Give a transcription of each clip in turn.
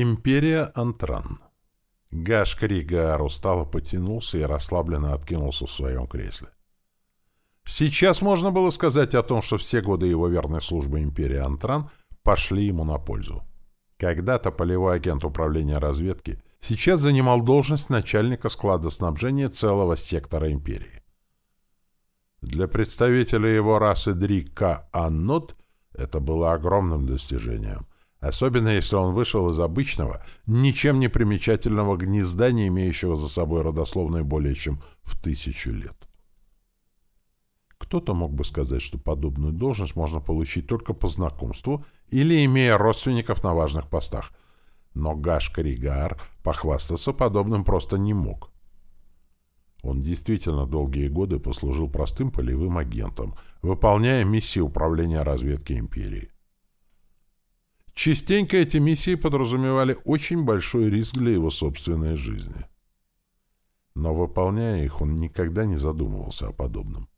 Империя Антран. Гаш Кригар устало потянулся и расслабленно откинулся в своем кресле. Сейчас можно было сказать о том, что все годы его верной службы империи Антран пошли ему на пользу. Когда-то полевой агент управления разведки сейчас занимал должность начальника склада снабжения целого сектора империи. Для представителя его расы Дрика Аннот это было огромным достижением, особенно если он вышел из обычного, ничем не примечательного гнезда, не имеющего за собой родословной более чем в тысячу лет. Кто-то мог бы сказать, что подобную должность можно получить только по знакомству или имея родственников на важных постах. Но Гаш Каригар похвастаться подобным просто не мог. Он действительно долгие годы послужил простым полевым агентом, выполняя миссии управления разведки империи. Частенько эти миссии подразумевали очень большой риск для его собственной жизни. Но выполняя их, он никогда не задумывался о подобном.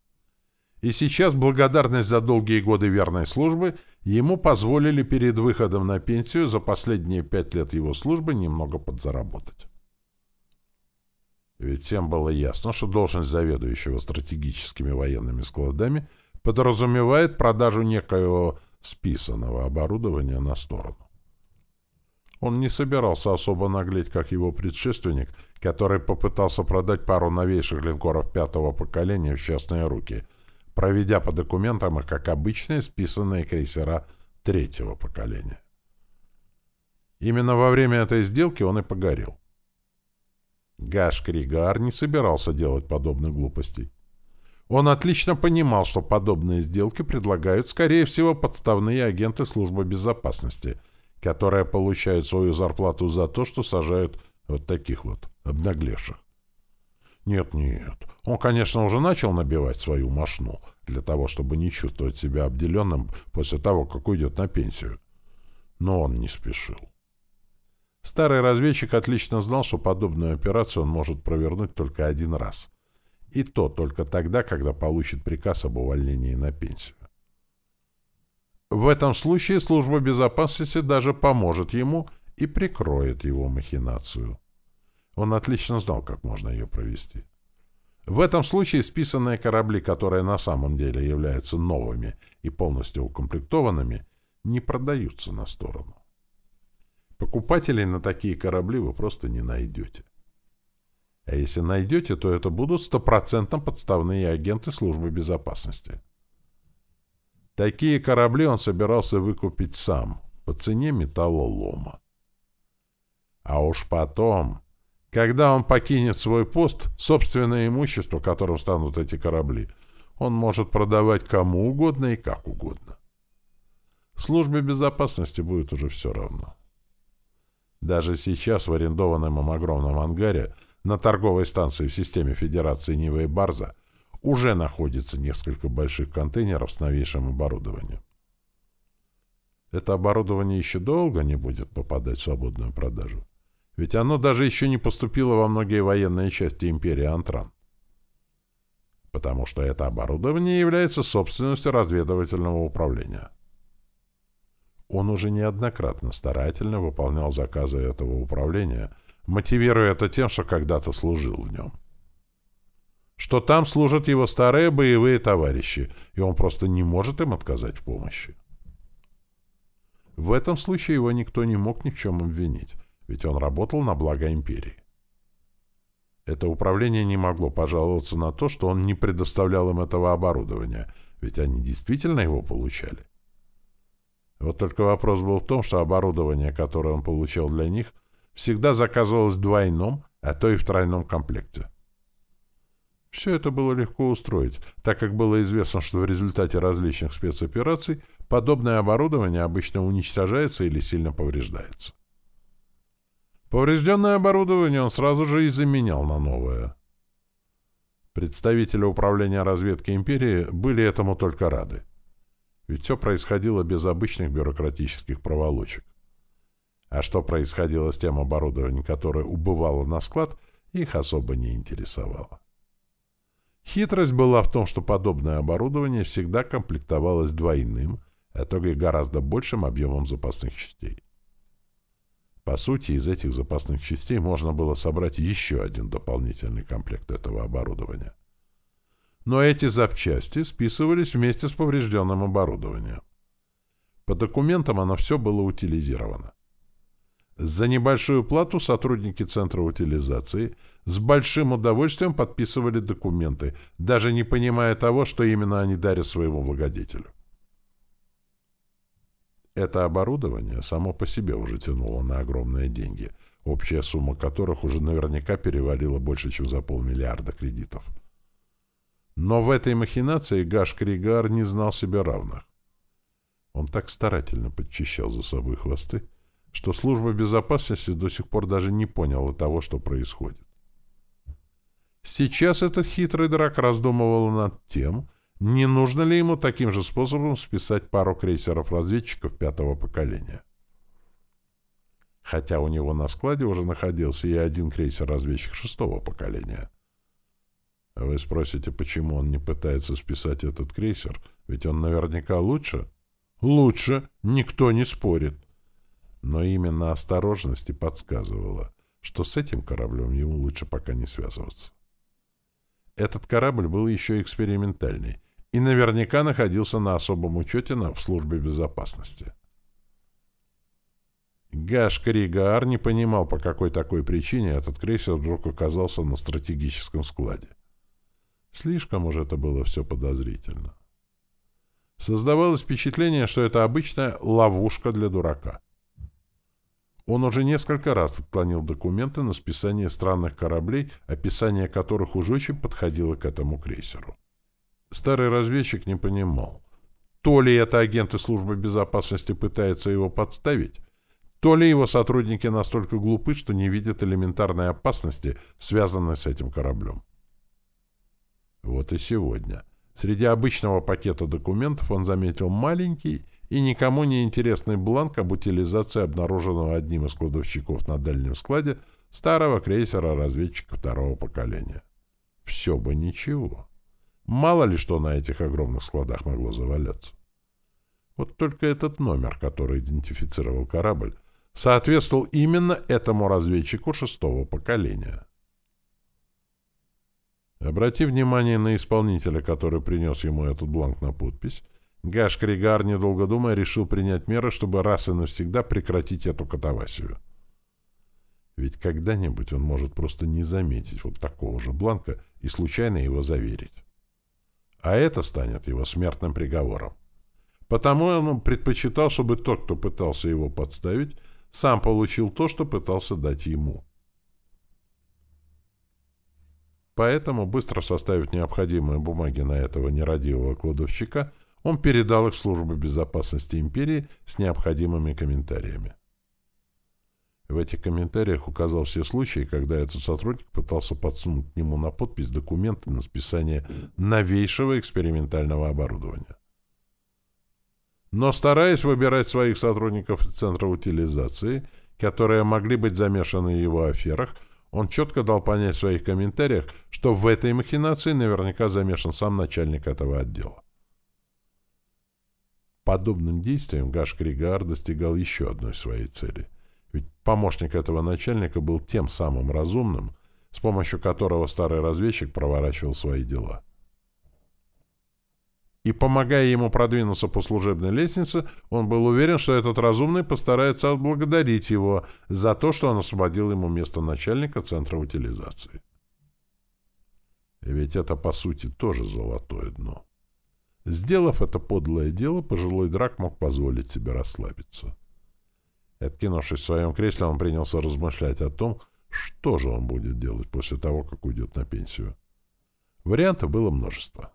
И сейчас благодарность за долгие годы верной службы ему позволили перед выходом на пенсию за последние пять лет его службы немного подзаработать. Ведь всем было ясно, что должность заведующего стратегическими военными складами подразумевает продажу некоего списанного оборудования на сторону. Он не собирался особо наглеть, как его предшественник, который попытался продать пару новейших линкоров пятого поколения в частные руки – проведя по документам их как обычные списанные крейсера третьего поколения. Именно во время этой сделки он и погорел. Гаш Кригар не собирался делать подобных глупостей. Он отлично понимал, что подобные сделки предлагают, скорее всего, подставные агенты службы безопасности, которые получают свою зарплату за то, что сажают вот таких вот обнаглевших. Нет-нет, он, конечно, уже начал набивать свою мошну для того, чтобы не чувствовать себя обделенным после того, как уйдет на пенсию. Но он не спешил. Старый разведчик отлично знал, что подобную операцию он может провернуть только один раз. И то только тогда, когда получит приказ об увольнении на пенсию. В этом случае служба безопасности даже поможет ему и прикроет его махинацию. Он отлично знал, как можно ее провести. В этом случае списанные корабли, которые на самом деле являются новыми и полностью укомплектованными, не продаются на сторону. Покупателей на такие корабли вы просто не найдете. А если найдете, то это будут стопроцентно подставные агенты службы безопасности. Такие корабли он собирался выкупить сам по цене металлолома. А уж потом когда он покинет свой пост, собственное имущество, которым станут эти корабли, он может продавать кому угодно и как угодно. Службе безопасности будет уже все равно. Даже сейчас в арендованном им огромном ангаре на торговой станции в системе Федерации Нива и Барза уже находится несколько больших контейнеров с новейшим оборудованием. Это оборудование еще долго не будет попадать в свободную продажу ведь оно даже еще не поступило во многие военные части империи Антран. Потому что это оборудование является собственностью разведывательного управления. Он уже неоднократно старательно выполнял заказы этого управления, мотивируя это тем, что когда-то служил в нем. Что там служат его старые боевые товарищи, и он просто не может им отказать в помощи. В этом случае его никто не мог ни в чем обвинить, ведь он работал на благо империи. Это управление не могло пожаловаться на то, что он не предоставлял им этого оборудования, ведь они действительно его получали. Вот только вопрос был в том, что оборудование, которое он получал для них, всегда заказывалось в двойном, а то и в тройном комплекте. Все это было легко устроить, так как было известно, что в результате различных спецопераций подобное оборудование обычно уничтожается или сильно повреждается. Поврежденное оборудование он сразу же и заменял на новое. Представители управления разведки империи были этому только рады. Ведь все происходило без обычных бюрократических проволочек. А что происходило с тем оборудованием, которое убывало на склад, их особо не интересовало. Хитрость была в том, что подобное оборудование всегда комплектовалось двойным, а то и гораздо большим объемом запасных частей. По сути, из этих запасных частей можно было собрать еще один дополнительный комплект этого оборудования. Но эти запчасти списывались вместе с поврежденным оборудованием. По документам оно все было утилизировано. За небольшую плату сотрудники Центра утилизации с большим удовольствием подписывали документы, даже не понимая того, что именно они дарят своему благодетелю. Это оборудование само по себе уже тянуло на огромные деньги, общая сумма которых уже наверняка перевалила больше, чем за полмиллиарда кредитов. Но в этой махинации Гаш Кригар не знал себе равных. Он так старательно подчищал за собой хвосты, что служба безопасности до сих пор даже не поняла того, что происходит. Сейчас этот хитрый драк раздумывал над тем, не нужно ли ему таким же способом списать пару крейсеров-разведчиков пятого поколения. Хотя у него на складе уже находился и один крейсер-разведчик шестого поколения. Вы спросите, почему он не пытается списать этот крейсер, ведь он наверняка лучше? Лучше, никто не спорит. Но именно осторожность и подсказывала, что с этим кораблем ему лучше пока не связываться. Этот корабль был еще экспериментальный и наверняка находился на особом учете на, в службе безопасности. Гаш Кригаар не понимал, по какой такой причине этот крейсер вдруг оказался на стратегическом складе. Слишком уж это было все подозрительно. Создавалось впечатление, что это обычная ловушка для дурака. Он уже несколько раз отклонил документы на списание странных кораблей, описание которых уж очень подходило к этому крейсеру. Старый разведчик не понимал, то ли это агенты службы безопасности пытаются его подставить, то ли его сотрудники настолько глупы, что не видят элементарной опасности, связанной с этим кораблем. Вот и сегодня. Среди обычного пакета документов он заметил маленький и никому не интересный бланк об утилизации обнаруженного одним из кладовщиков на дальнем складе старого крейсера-разведчика второго поколения. Все бы ничего. Мало ли что на этих огромных складах могло заваляться. Вот только этот номер, который идентифицировал корабль, соответствовал именно этому разведчику шестого поколения. Обратив внимание на исполнителя, который принес ему этот бланк на подпись, Гаш Кригар, недолго думая, решил принять меры, чтобы раз и навсегда прекратить эту катавасию. Ведь когда-нибудь он может просто не заметить вот такого же бланка и случайно его заверить. А это станет его смертным приговором. Потому он предпочитал, чтобы тот, кто пытался его подставить, сам получил то, что пытался дать ему. Поэтому, быстро составив необходимые бумаги на этого нерадивого кладовщика, он передал их в службу безопасности империи с необходимыми комментариями. В этих комментариях указал все случаи, когда этот сотрудник пытался подсунуть к нему на подпись документы на списание новейшего экспериментального оборудования. Но стараясь выбирать своих сотрудников из центра утилизации, которые могли быть замешаны в его аферах, он четко дал понять в своих комментариях, что в этой махинации наверняка замешан сам начальник этого отдела. Подобным действием Гаш Кригар достигал еще одной своей цели. Ведь помощник этого начальника был тем самым разумным, с помощью которого старый разведчик проворачивал свои дела и, помогая ему продвинуться по служебной лестнице, он был уверен, что этот разумный постарается отблагодарить его за то, что он освободил ему место начальника Центра утилизации. Ведь это, по сути, тоже золотое дно. Сделав это подлое дело, пожилой драк мог позволить себе расслабиться. Откинувшись в своем кресле, он принялся размышлять о том, что же он будет делать после того, как уйдет на пенсию. Вариантов было множество.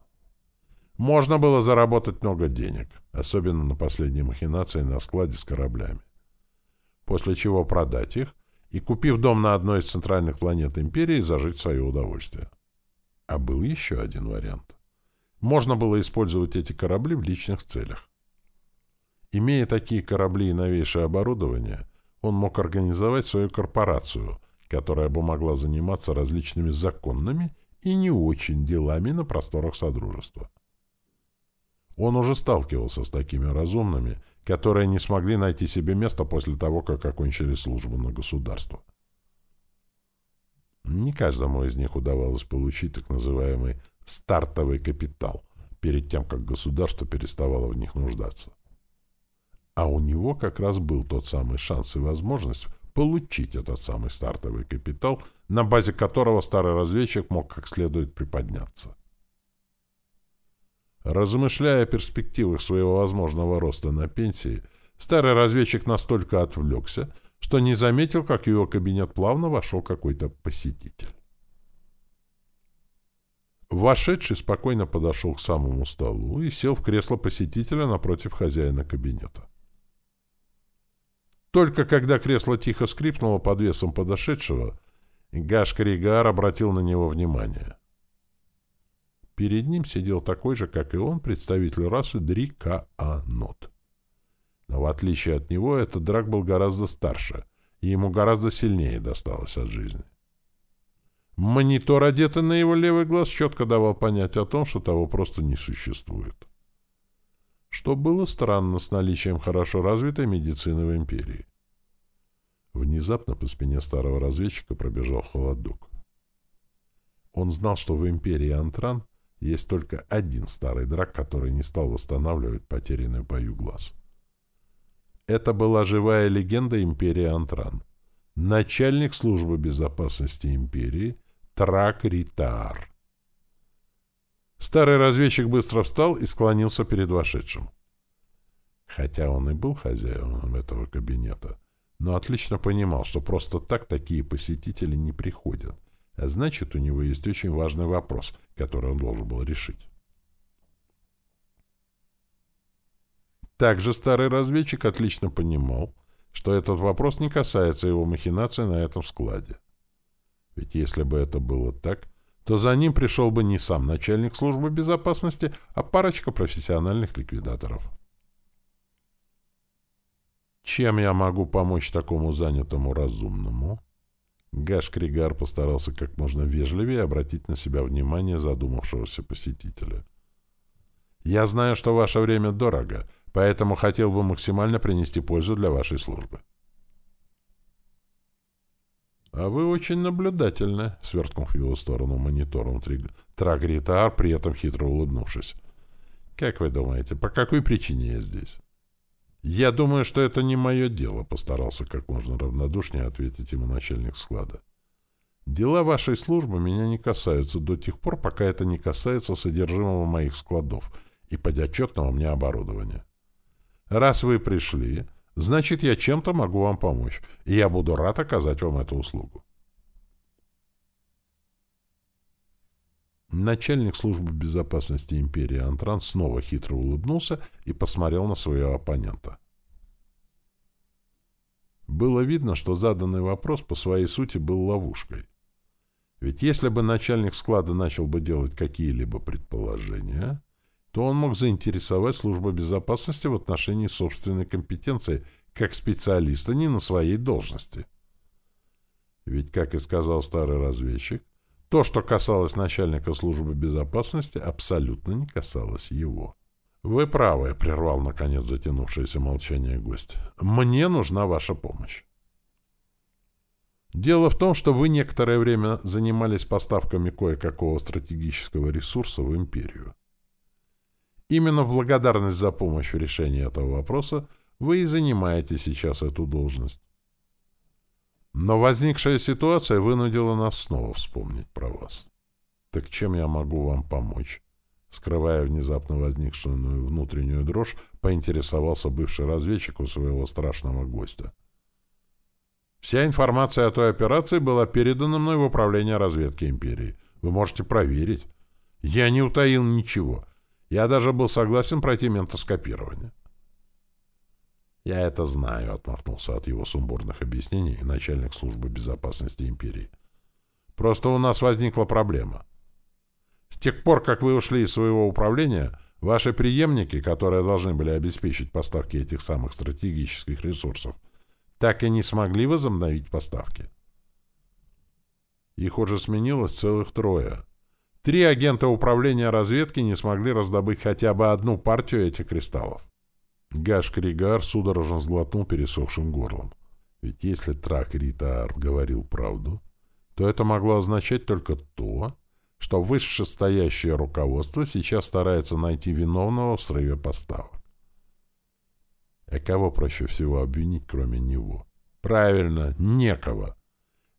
Можно было заработать много денег, особенно на последние махинации на складе с кораблями. После чего продать их и, купив дом на одной из центральных планет Империи, зажить свое удовольствие. А был еще один вариант. Можно было использовать эти корабли в личных целях. Имея такие корабли и новейшее оборудование, он мог организовать свою корпорацию, которая бы могла заниматься различными законными и не очень делами на просторах Содружества. Он уже сталкивался с такими разумными, которые не смогли найти себе место после того, как окончили службу на государство. Не каждому из них удавалось получить так называемый стартовый капитал перед тем, как государство переставало в них нуждаться. А у него как раз был тот самый шанс и возможность получить этот самый стартовый капитал, на базе которого старый разведчик мог как следует приподняться. Размышляя о перспективах своего возможного роста на пенсии, старый разведчик настолько отвлекся, что не заметил, как в его кабинет плавно вошел какой-то посетитель. Вошедший спокойно подошел к самому столу и сел в кресло посетителя напротив хозяина кабинета. Только когда кресло тихо скрипнуло под весом подошедшего, Гаш Кригар обратил на него внимание. Перед ним сидел такой же, как и он, представитель расы Дрикаанот. Но в отличие от него, этот драк был гораздо старше, и ему гораздо сильнее досталось от жизни. Монитор, одетый на его левый глаз, четко давал понять о том, что того просто не существует. Что было странно с наличием хорошо развитой медицины в империи. Внезапно по спине старого разведчика пробежал холодок. Он знал, что в империи Антран есть только один старый драк, который не стал восстанавливать потерянный в бою глаз. Это была живая легенда империи Антран. Начальник службы безопасности империи Трак Ритаар. Старый разведчик быстро встал и склонился перед вошедшим. Хотя он и был хозяином этого кабинета, но отлично понимал, что просто так такие посетители не приходят, а значит, у него есть очень важный вопрос, который он должен был решить. Также старый разведчик отлично понимал, что этот вопрос не касается его махинации на этом складе. Ведь если бы это было так, то за ним пришел бы не сам начальник службы безопасности, а парочка профессиональных ликвидаторов. Чем я могу помочь такому занятому разумному? Гаш Кригар постарался как можно вежливее обратить на себя внимание задумавшегося посетителя. «Я знаю, что ваше время дорого, поэтому хотел бы максимально принести пользу для вашей службы». «А вы очень наблюдательны», — сверкнув в его сторону монитором Трагритар, при этом хитро улыбнувшись. «Как вы думаете, по какой причине я здесь?» «Я думаю, что это не мое дело», — постарался как можно равнодушнее ответить ему начальник склада. «Дела вашей службы меня не касаются до тех пор, пока это не касается содержимого моих складов и подотчетного мне оборудования. Раз вы пришли, значит, я чем-то могу вам помочь, и я буду рад оказать вам эту услугу». Начальник службы безопасности империи Антран снова хитро улыбнулся и посмотрел на своего оппонента. Было видно, что заданный вопрос по своей сути был ловушкой. Ведь если бы начальник склада начал бы делать какие-либо предположения, то он мог заинтересовать службу безопасности в отношении собственной компетенции как специалиста не на своей должности. Ведь, как и сказал старый разведчик, то, что касалось начальника службы безопасности, абсолютно не касалось его. «Вы правы», — прервал, наконец, затянувшееся молчание гость. «Мне нужна ваша помощь». Дело в том, что вы некоторое время занимались поставками кое-какого стратегического ресурса в империю. Именно в благодарность за помощь в решении этого вопроса вы и занимаете сейчас эту должность. Но возникшая ситуация вынудила нас снова вспомнить про вас. Так чем я могу вам помочь? Скрывая внезапно возникшую внутреннюю дрожь, поинтересовался бывший разведчик у своего страшного гостя. Вся информация о той операции была передана мной в управление разведки империи. Вы можете проверить. Я не утаил ничего. Я даже был согласен пройти ментоскопирование. «Я это знаю», — отмахнулся от его сумбурных объяснений начальник службы безопасности империи. «Просто у нас возникла проблема. С тех пор, как вы ушли из своего управления, ваши преемники, которые должны были обеспечить поставки этих самых стратегических ресурсов, так и не смогли возобновить поставки. Их уже сменилось целых трое. Три агента управления разведки не смогли раздобыть хотя бы одну партию этих кристаллов. Гаш Кригар судорожно сглотнул пересохшим горлом. Ведь если Трак Ритаар говорил правду, то это могло означать только то, что вышестоящее руководство сейчас старается найти виновного в срыве поставок. А кого проще всего обвинить, кроме него? Правильно, некого.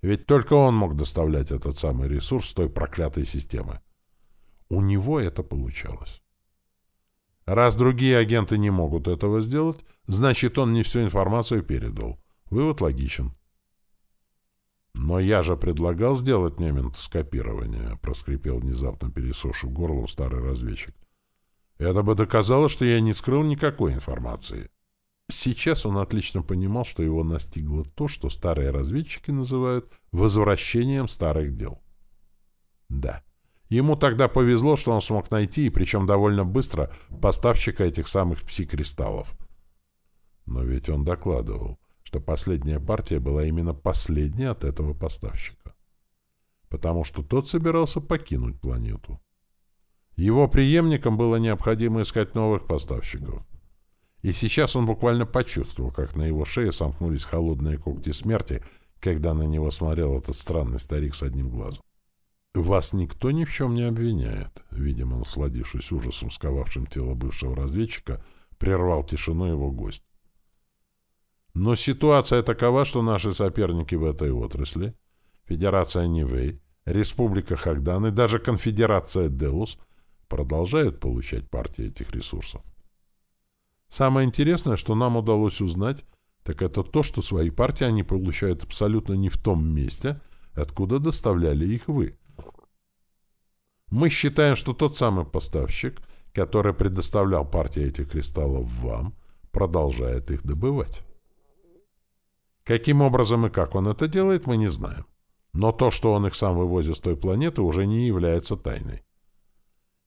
Ведь только он мог доставлять этот самый ресурс той проклятой системы. У него это получалось. Раз другие агенты не могут этого сделать, значит, он не всю информацию передал. Вывод логичен. «Но я же предлагал сделать мне ментоскопирование», — проскрипел внезапно пересохший горлом старый разведчик. «Это бы доказало, что я не скрыл никакой информации». Сейчас он отлично понимал, что его настигло то, что старые разведчики называют «возвращением старых дел». Да, ему тогда повезло, что он смог найти, и причем довольно быстро, поставщика этих самых пси-кристаллов. Но ведь он докладывал, что последняя партия была именно последней от этого поставщика. Потому что тот собирался покинуть планету. Его преемникам было необходимо искать новых поставщиков. И сейчас он буквально почувствовал, как на его шее сомкнулись холодные когти смерти, когда на него смотрел этот странный старик с одним глазом. «Вас никто ни в чем не обвиняет», — видимо, насладившись ужасом, сковавшим тело бывшего разведчика, прервал тишину его гость. Но ситуация такова, что наши соперники в этой отрасли, Федерация Нивэй, Республика Хагдан и даже Конфедерация Делус продолжают получать партии этих ресурсов. Самое интересное, что нам удалось узнать, так это то, что свои партии они получают абсолютно не в том месте, откуда доставляли их вы. Мы считаем, что тот самый поставщик, который предоставлял партии этих кристаллов вам, продолжает их добывать. Каким образом и как он это делает, мы не знаем. Но то, что он их сам вывозит с той планеты, уже не является тайной.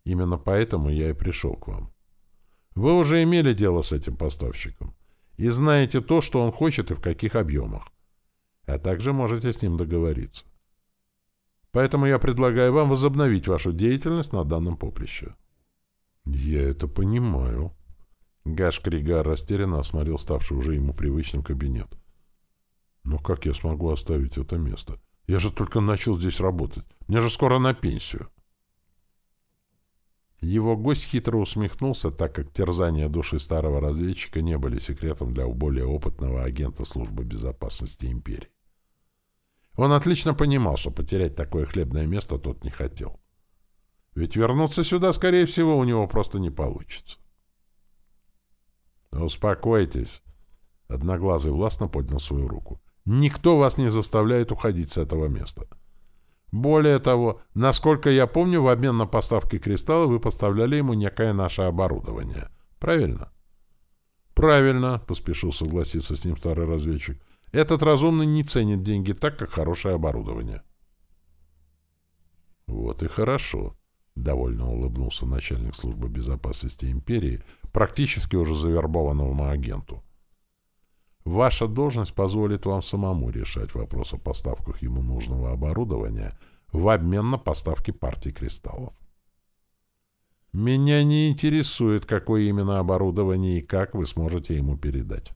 Именно поэтому я и пришел к вам. Вы уже имели дело с этим поставщиком и знаете то, что он хочет и в каких объемах. А также можете с ним договориться. Поэтому я предлагаю вам возобновить вашу деятельность на данном поприще. Я это понимаю. Гаш Кригар растерянно осмотрел ставший уже ему привычным кабинет. Но как я смогу оставить это место? Я же только начал здесь работать. Мне же скоро на пенсию. Его гость хитро усмехнулся, так как терзания души старого разведчика не были секретом для более опытного агента службы безопасности империи. Он отлично понимал, что потерять такое хлебное место тот не хотел. Ведь вернуться сюда, скорее всего, у него просто не получится. «Успокойтесь», — Одноглазый властно поднял свою руку. Никто вас не заставляет уходить с этого места. Более того, насколько я помню, в обмен на поставки кристалла вы поставляли ему некое наше оборудование. Правильно? Правильно, поспешил согласиться с ним старый разведчик. Этот разумный не ценит деньги так, как хорошее оборудование. Вот и хорошо, довольно улыбнулся начальник службы безопасности империи, практически уже завербованному агенту. Ваша должность позволит вам самому решать вопрос о поставках ему нужного оборудования в обмен на поставки партии кристаллов. Меня не интересует, какое именно оборудование и как вы сможете ему передать.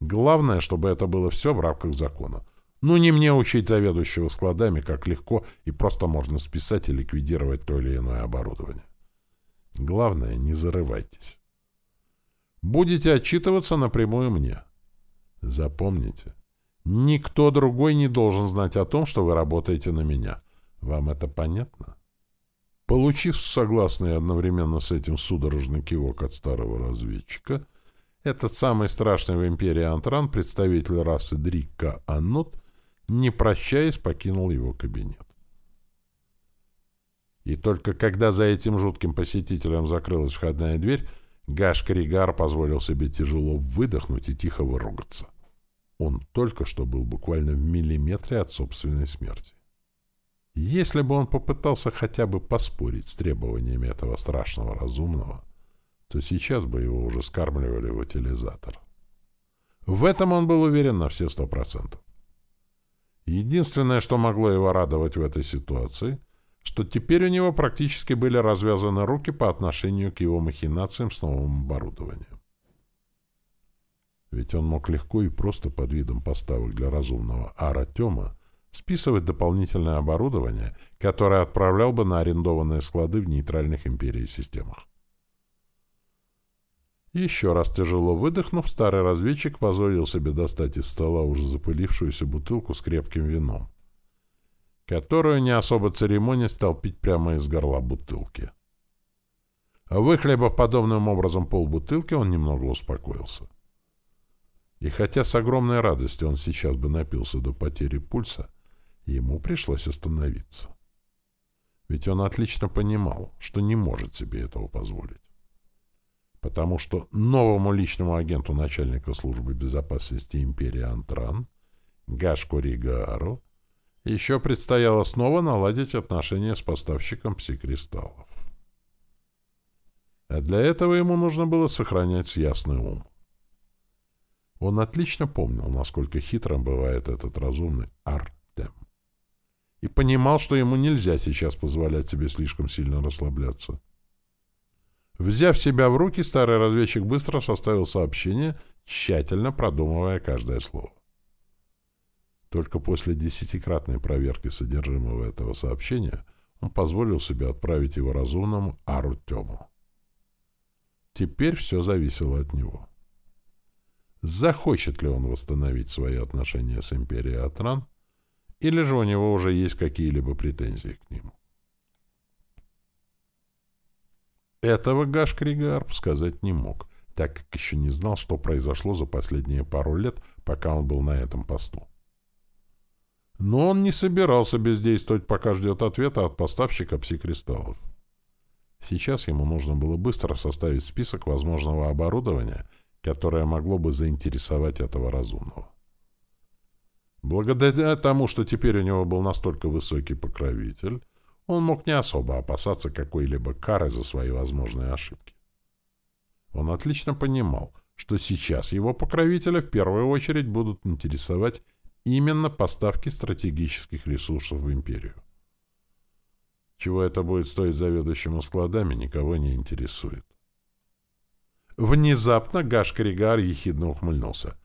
Главное, чтобы это было все в рамках закона. Ну, не мне учить заведующего складами, как легко и просто можно списать и ликвидировать то или иное оборудование. Главное, не зарывайтесь. Будете отчитываться напрямую мне. Запомните, никто другой не должен знать о том, что вы работаете на меня. Вам это понятно? Получив согласный одновременно с этим судорожный кивок от старого разведчика, этот самый страшный в империи Антран, представитель расы Дрикка Аннут, не прощаясь, покинул его кабинет. И только когда за этим жутким посетителем закрылась входная дверь, Гаш Кригар позволил себе тяжело выдохнуть и тихо выругаться. Он только что был буквально в миллиметре от собственной смерти. Если бы он попытался хотя бы поспорить с требованиями этого страшного разумного, то сейчас бы его уже скармливали в утилизатор. В этом он был уверен на все сто процентов. Единственное, что могло его радовать в этой ситуации, что теперь у него практически были развязаны руки по отношению к его махинациям с новым оборудованием. Ведь он мог легко и просто под видом поставок для разумного Аратема списывать дополнительное оборудование, которое отправлял бы на арендованные склады в нейтральных империи системах. Еще раз тяжело выдохнув, старый разведчик позволил себе достать из стола уже запылившуюся бутылку с крепким вином, которую не особо церемония стал пить прямо из горла бутылки. Выхлебав подобным образом полбутылки, он немного успокоился. И хотя с огромной радостью он сейчас бы напился до потери пульса, ему пришлось остановиться. Ведь он отлично понимал, что не может себе этого позволить потому что новому личному агенту начальника службы безопасности империи Антран, Гашку Ригару, еще предстояло снова наладить отношения с поставщиком псикристаллов. А для этого ему нужно было сохранять ясный ум. Он отлично помнил, насколько хитрым бывает этот разумный Артем. И понимал, что ему нельзя сейчас позволять себе слишком сильно расслабляться. Взяв себя в руки, старый разведчик быстро составил сообщение, тщательно продумывая каждое слово. Только после десятикратной проверки содержимого этого сообщения он позволил себе отправить его разумному Артему. Теперь все зависело от него. Захочет ли он восстановить свои отношения с империей Атран, или же у него уже есть какие-либо претензии к нему? Этого Гашкригарп сказать не мог, так как еще не знал, что произошло за последние пару лет, пока он был на этом посту. Но он не собирался бездействовать, пока ждет ответа от поставщика псикристаллов. Сейчас ему нужно было быстро составить список возможного оборудования, которое могло бы заинтересовать этого разумного. Благодаря тому, что теперь у него был настолько высокий покровитель, он мог не особо опасаться какой-либо кары за свои возможные ошибки. Он отлично понимал, что сейчас его покровителя в первую очередь будут интересовать именно поставки стратегических ресурсов в империю. Чего это будет стоить заведующему складами, никого не интересует. Внезапно Гаш Кригар ехидно ухмыльнулся.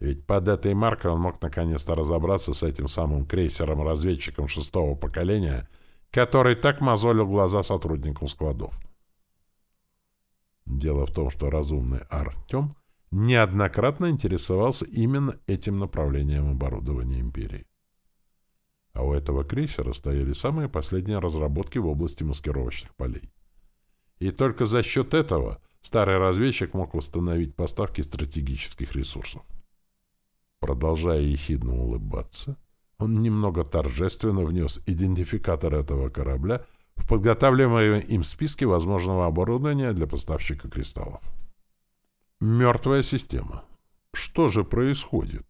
Ведь под этой маркой он мог наконец-то разобраться с этим самым крейсером-разведчиком шестого поколения — который так мозолил глаза сотрудникам складов. Дело в том, что разумный Артем неоднократно интересовался именно этим направлением оборудования империи. А у этого крейсера стояли самые последние разработки в области маскировочных полей. И только за счет этого старый разведчик мог восстановить поставки стратегических ресурсов. Продолжая ехидно улыбаться, он немного торжественно внес идентификатор этого корабля в подготавливаемые им списки возможного оборудования для поставщика кристаллов. Мертвая система. Что же происходит?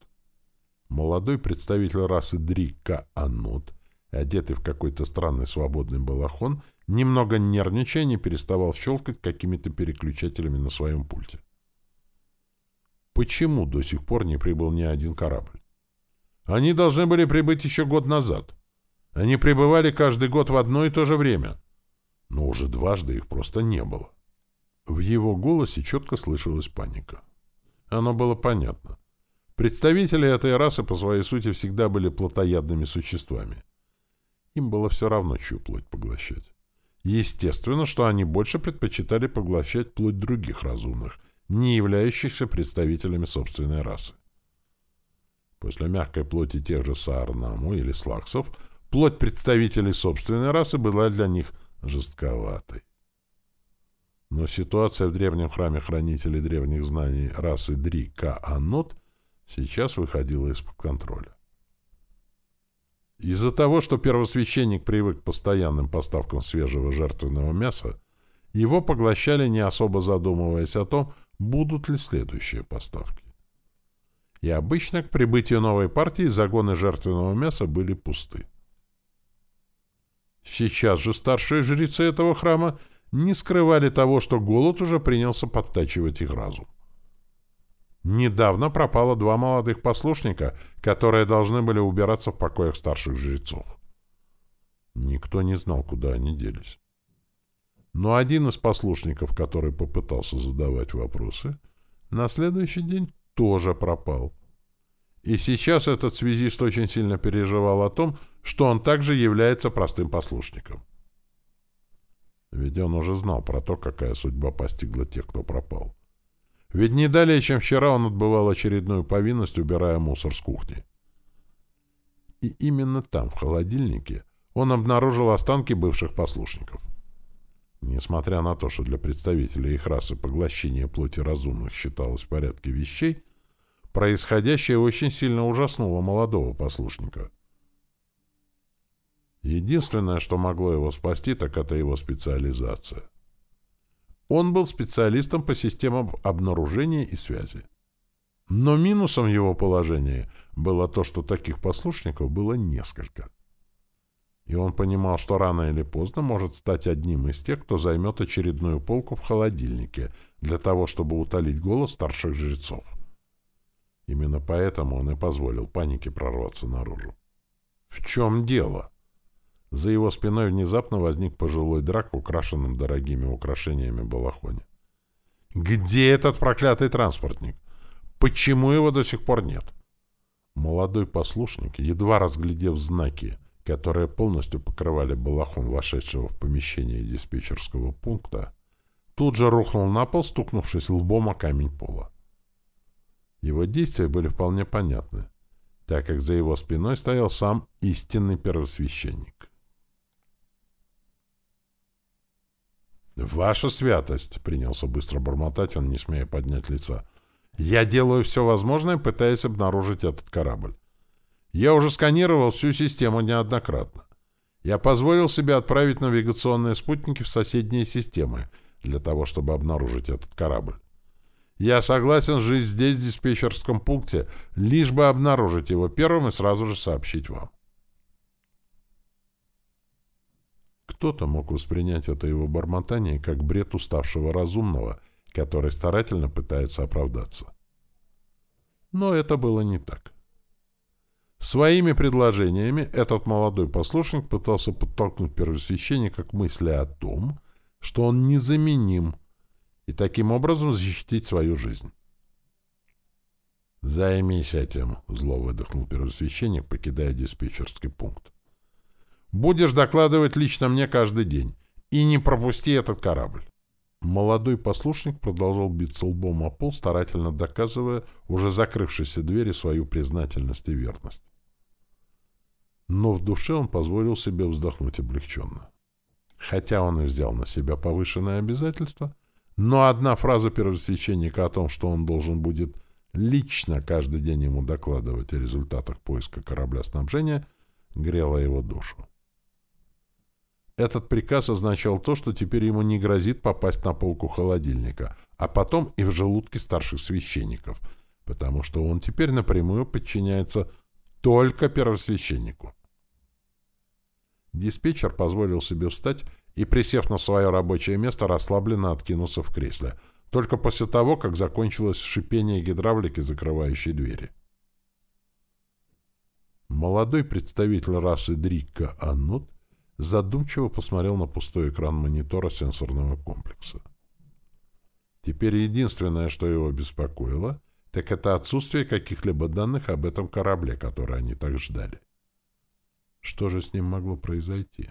Молодой представитель расы Дрика Анут, одетый в какой-то странный свободный балахон, немного нервничая, не переставал щелкать какими-то переключателями на своем пульте. Почему до сих пор не прибыл ни один корабль? Они должны были прибыть еще год назад. Они прибывали каждый год в одно и то же время. Но уже дважды их просто не было. В его голосе четко слышалась паника. Оно было понятно. Представители этой расы по своей сути всегда были плотоядными существами. Им было все равно, чью плоть поглощать. Естественно, что они больше предпочитали поглощать плоть других разумных, не являющихся представителями собственной расы. После мягкой плоти тех же саарнаму или слаксов, плоть представителей собственной расы была для них жестковатой. Но ситуация в древнем храме хранителей древних знаний расы Дри Каанот сейчас выходила из-под контроля. Из-за того, что первосвященник привык к постоянным поставкам свежего жертвенного мяса, его поглощали, не особо задумываясь о том, будут ли следующие поставки и обычно к прибытию новой партии загоны жертвенного мяса были пусты. Сейчас же старшие жрецы этого храма не скрывали того, что голод уже принялся подтачивать их разум. Недавно пропало два молодых послушника, которые должны были убираться в покоях старших жрецов. Никто не знал, куда они делись. Но один из послушников, который попытался задавать вопросы, на следующий день тоже пропал. И сейчас этот связист очень сильно переживал о том, что он также является простым послушником. Ведь он уже знал про то, какая судьба постигла тех, кто пропал. Ведь не далее, чем вчера, он отбывал очередную повинность, убирая мусор с кухни. И именно там, в холодильнике, он обнаружил останки бывших послушников. Несмотря на то, что для представителей их расы поглощение плоти разумных считалось в порядке вещей, происходящее очень сильно ужаснуло молодого послушника. Единственное, что могло его спасти, так это его специализация. Он был специалистом по системам обнаружения и связи. Но минусом его положения было то, что таких послушников было несколько. И он понимал, что рано или поздно может стать одним из тех, кто займет очередную полку в холодильнике для того, чтобы утолить голос старших жрецов. Именно поэтому он и позволил панике прорваться наружу. В чем дело? За его спиной внезапно возник пожилой драк в украшенном дорогими украшениями балахоне. Где этот проклятый транспортник? Почему его до сих пор нет? Молодой послушник, едва разглядев знаки, которые полностью покрывали балахон вошедшего в помещение диспетчерского пункта, тут же рухнул на пол, стукнувшись лбом о камень пола. Его действия были вполне понятны, так как за его спиной стоял сам истинный первосвященник. «Ваша святость!» — принялся быстро бормотать он, не смея поднять лица — я делаю все возможное, пытаясь обнаружить этот корабль. Я уже сканировал всю систему неоднократно. Я позволил себе отправить навигационные спутники в соседние системы для того, чтобы обнаружить этот корабль. Я согласен жить здесь, в диспетчерском пункте, лишь бы обнаружить его первым и сразу же сообщить вам. Кто-то мог воспринять это его бормотание как бред уставшего разумного — который старательно пытается оправдаться. Но это было не так. Своими предложениями этот молодой послушник пытался подтолкнуть первосвященника к мысли о том, что он незаменим, и таким образом защитить свою жизнь. «Займись этим», — зло выдохнул первосвященник, покидая диспетчерский пункт. «Будешь докладывать лично мне каждый день, и не пропусти этот корабль». Молодой послушник продолжал биться лбом о пол, старательно доказывая уже закрывшейся двери свою признательность и верность. Но в душе он позволил себе вздохнуть облегченно. Хотя он и взял на себя повышенное обязательство, но одна фраза первосвященника о том, что он должен будет лично каждый день ему докладывать о результатах поиска корабля снабжения, грела его душу. Этот приказ означал то, что теперь ему не грозит попасть на полку холодильника, а потом и в желудки старших священников, потому что он теперь напрямую подчиняется только первосвященнику. Диспетчер позволил себе встать и, присев на свое рабочее место, расслабленно откинулся в кресле, только после того, как закончилось шипение гидравлики, закрывающей двери. Молодой представитель расы Дрикка Аннут задумчиво посмотрел на пустой экран монитора сенсорного комплекса. Теперь единственное, что его беспокоило, так это отсутствие каких-либо данных об этом корабле, который они так ждали. Что же с ним могло произойти?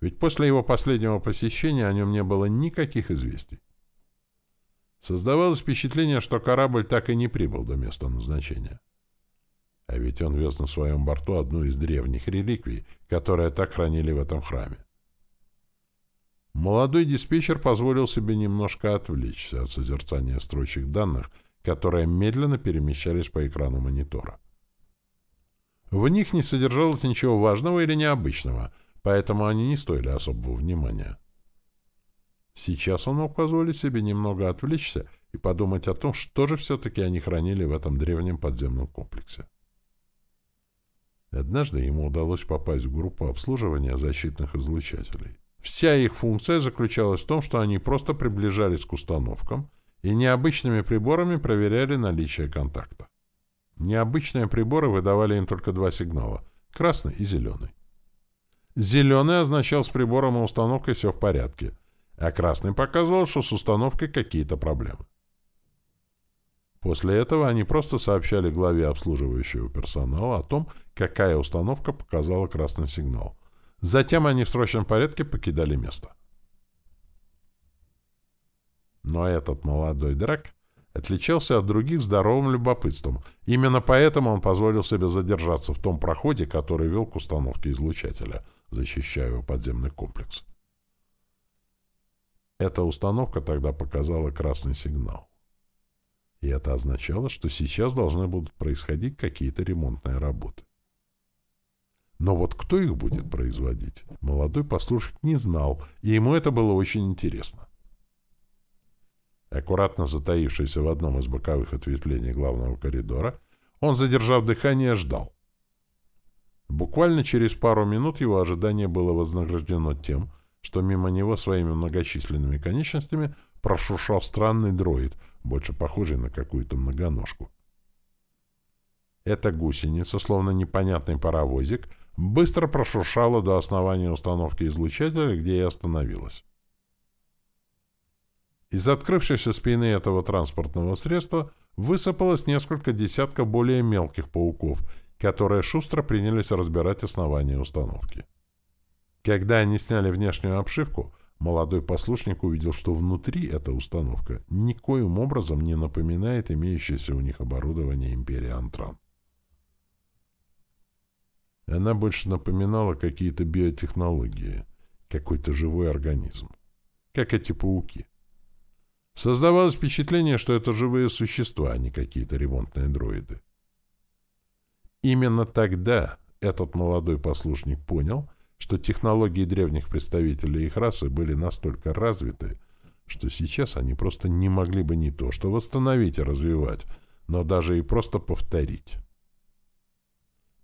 Ведь после его последнего посещения о нем не было никаких известий. Создавалось впечатление, что корабль так и не прибыл до места назначения. А ведь он вез на своем борту одну из древних реликвий, которые так хранили в этом храме. Молодой диспетчер позволил себе немножко отвлечься от созерцания строчек данных, которые медленно перемещались по экрану монитора. В них не содержалось ничего важного или необычного, поэтому они не стоили особого внимания. Сейчас он мог позволить себе немного отвлечься и подумать о том, что же все-таки они хранили в этом древнем подземном комплексе. Однажды ему удалось попасть в группу обслуживания защитных излучателей. Вся их функция заключалась в том, что они просто приближались к установкам и необычными приборами проверяли наличие контакта. Необычные приборы выдавали им только два сигнала — красный и зеленый. Зеленый означал с прибором и установкой все в порядке, а красный показывал, что с установкой какие-то проблемы. После этого они просто сообщали главе обслуживающего персонала о том, какая установка показала красный сигнал. Затем они в срочном порядке покидали место. Но этот молодой драк отличался от других здоровым любопытством. Именно поэтому он позволил себе задержаться в том проходе, который вел к установке излучателя, защищая его подземный комплекс. Эта установка тогда показала красный сигнал. И это означало, что сейчас должны будут происходить какие-то ремонтные работы. Но вот кто их будет производить, молодой послушник не знал, и ему это было очень интересно. Аккуратно затаившийся в одном из боковых ответвлений главного коридора, он, задержав дыхание, ждал. Буквально через пару минут его ожидание было вознаграждено тем, что мимо него своими многочисленными конечностями прошуршал странный дроид, больше похожий на какую-то многоножку. Эта гусеница, словно непонятный паровозик, быстро прошуршала до основания установки излучателя, где и остановилась. Из открывшейся спины этого транспортного средства высыпалось несколько десятков более мелких пауков, которые шустро принялись разбирать основание установки. Когда они сняли внешнюю обшивку, молодой послушник увидел, что внутри эта установка никоим образом не напоминает имеющееся у них оборудование империи Антран. Она больше напоминала какие-то биотехнологии, какой-то живой организм, как эти пауки. Создавалось впечатление, что это живые существа, а не какие-то ремонтные дроиды. Именно тогда этот молодой послушник понял, что технологии древних представителей их расы были настолько развиты, что сейчас они просто не могли бы не то что восстановить и развивать, но даже и просто повторить.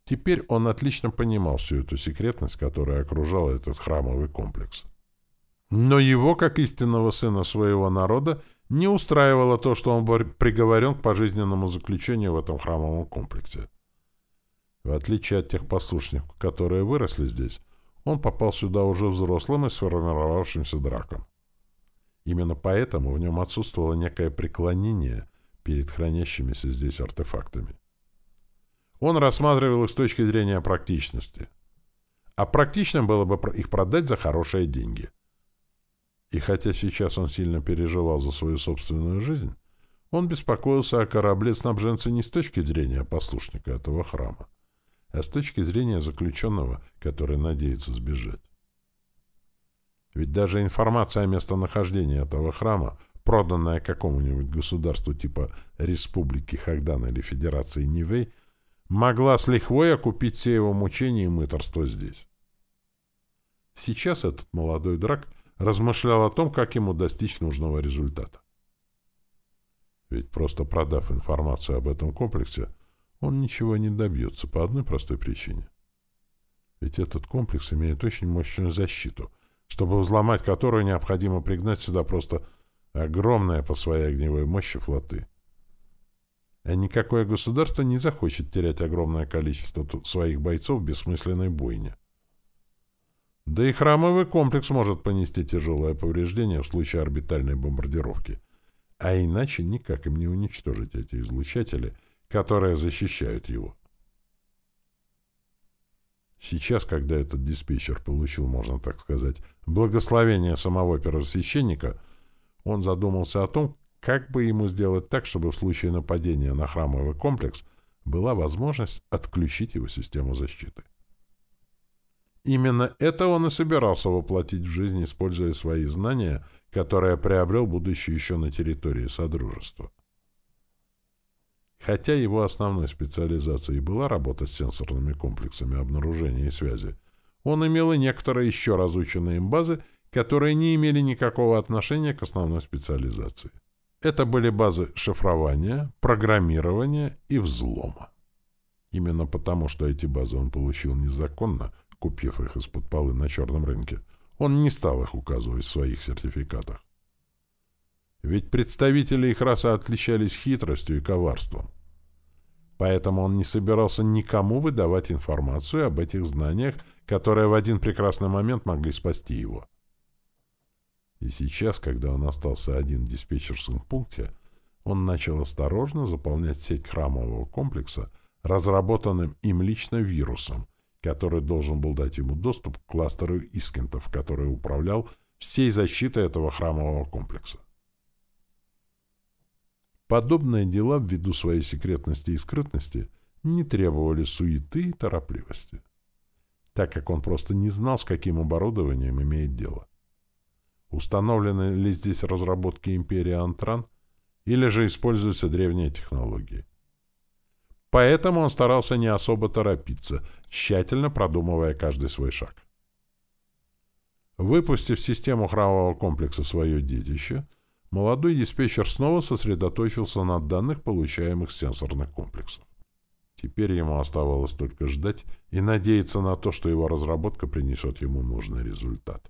Теперь он отлично понимал всю эту секретность, которая окружала этот храмовый комплекс. Но его, как истинного сына своего народа, не устраивало то, что он был приговорен к пожизненному заключению в этом храмовом комплексе. В отличие от тех послушников, которые выросли здесь, он попал сюда уже взрослым и сформировавшимся драком. Именно поэтому в нем отсутствовало некое преклонение перед хранящимися здесь артефактами. Он рассматривал их с точки зрения практичности. А практичным было бы их продать за хорошие деньги. И хотя сейчас он сильно переживал за свою собственную жизнь, он беспокоился о корабле-снабженце не с точки зрения послушника этого храма, а с точки зрения заключенного, который надеется сбежать. Ведь даже информация о местонахождении этого храма, проданная какому-нибудь государству типа Республики Хагдан или Федерации Нивей, могла с лихвой окупить все его мучения и мыторство здесь. Сейчас этот молодой драк размышлял о том, как ему достичь нужного результата. Ведь просто продав информацию об этом комплексе, он ничего не добьется по одной простой причине. Ведь этот комплекс имеет очень мощную защиту, чтобы взломать которую необходимо пригнать сюда просто огромное по своей огневой мощи флоты. А никакое государство не захочет терять огромное количество своих бойцов в бессмысленной бойне. Да и храмовый комплекс может понести тяжелое повреждение в случае орбитальной бомбардировки. А иначе никак им не уничтожить эти излучатели, которые защищают его. Сейчас, когда этот диспетчер получил, можно так сказать, благословение самого первосвященника, он задумался о том, как бы ему сделать так, чтобы в случае нападения на храмовый комплекс была возможность отключить его систему защиты. Именно это он и собирался воплотить в жизнь, используя свои знания, которые приобрел, будучи еще на территории Содружества. Хотя его основной специализацией была работа с сенсорными комплексами обнаружения и связи, он имел и некоторые еще разученные им базы, которые не имели никакого отношения к основной специализации. Это были базы шифрования, программирования и взлома. Именно потому, что эти базы он получил незаконно – купив их из-под полы на черном рынке, он не стал их указывать в своих сертификатах. Ведь представители их расы отличались хитростью и коварством. Поэтому он не собирался никому выдавать информацию об этих знаниях, которые в один прекрасный момент могли спасти его. И сейчас, когда он остался один в диспетчерском пункте, он начал осторожно заполнять сеть храмового комплекса разработанным им лично вирусом, который должен был дать ему доступ к кластеру Искентов, который управлял всей защитой этого храмового комплекса. Подобные дела, ввиду своей секретности и скрытности, не требовали суеты и торопливости, так как он просто не знал, с каким оборудованием имеет дело. Установлены ли здесь разработки империи Антран, или же используются древние технологии. Поэтому он старался не особо торопиться, тщательно продумывая каждый свой шаг. Выпустив систему храмового комплекса свое детище, молодой диспетчер снова сосредоточился на данных, получаемых с сенсорных комплексов. Теперь ему оставалось только ждать и надеяться на то, что его разработка принесет ему нужный результат.